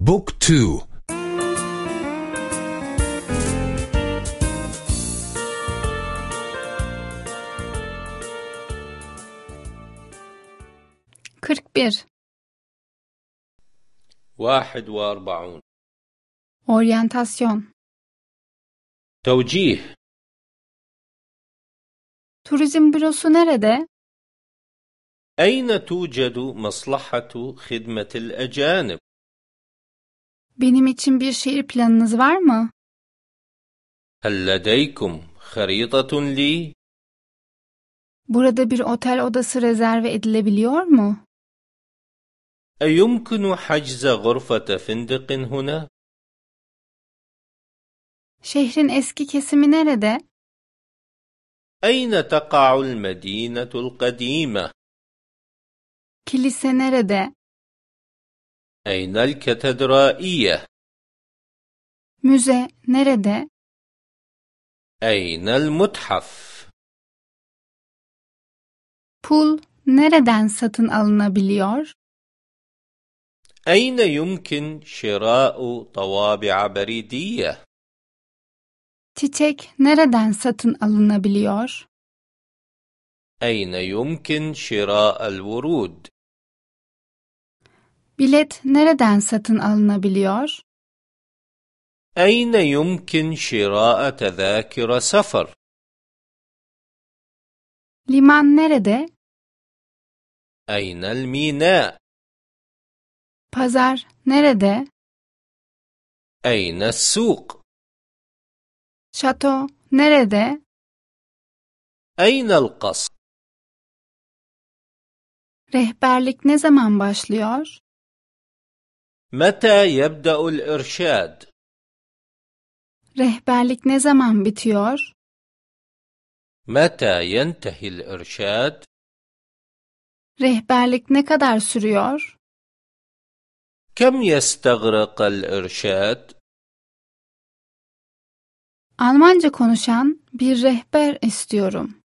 بوك تو Kırk bir. واحد وأربعون Oryantasyon. توجيه Turizm bürosu nerede? أين توجد مصلحة خدمة الأجانب؟ Benim için bir şehir planınız var mı? هل لديكم خريطة لي؟ Burada bir otel odası rezerve edilebiliyor mu? أيمكن حجز غرفة فندق هنا؟ Şehrin eski kesimi nerede? أين تقع المدينة القديمة؟ Kilise nerede? أين الكاتدرائية؟ Müze nerede? أين المتحف؟ Pul nereden satın alınabiliyor? أين يمكن شراء طوابع بريدية؟ Çiçek nereden satın alınabiliyor? أين يمكن شراء الورود؟ Bilet nereden satın alınabiliyor? أين يمكن شراء تذاكر سفر؟ Liman nerede? أين الميناء؟ Pazar nerede? أين السوق؟ Şato nerede? أين القصر؟ Rehberlik ne zaman başlıyor? متى يبدأ الإرشاد؟ رهبالك ne zaman متى ينتهي الإرشاد؟ رهبالك ne سريور؟ كم يستغرق الإرشاد؟ Almanca كونوشان bir rehber istiyorum.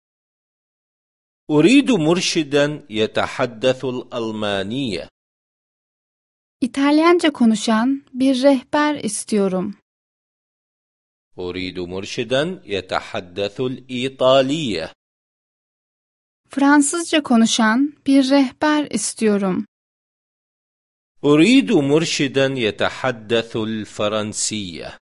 أريد مرشدا يتحدث الألمانية. İtalyanca konuşan bir rehber istiyorum. أريد مرشدا يتحدث الإيطالية Fransızca konuşan bir rehber istiyorum. أريد مرشدا يتحدث الفرنسية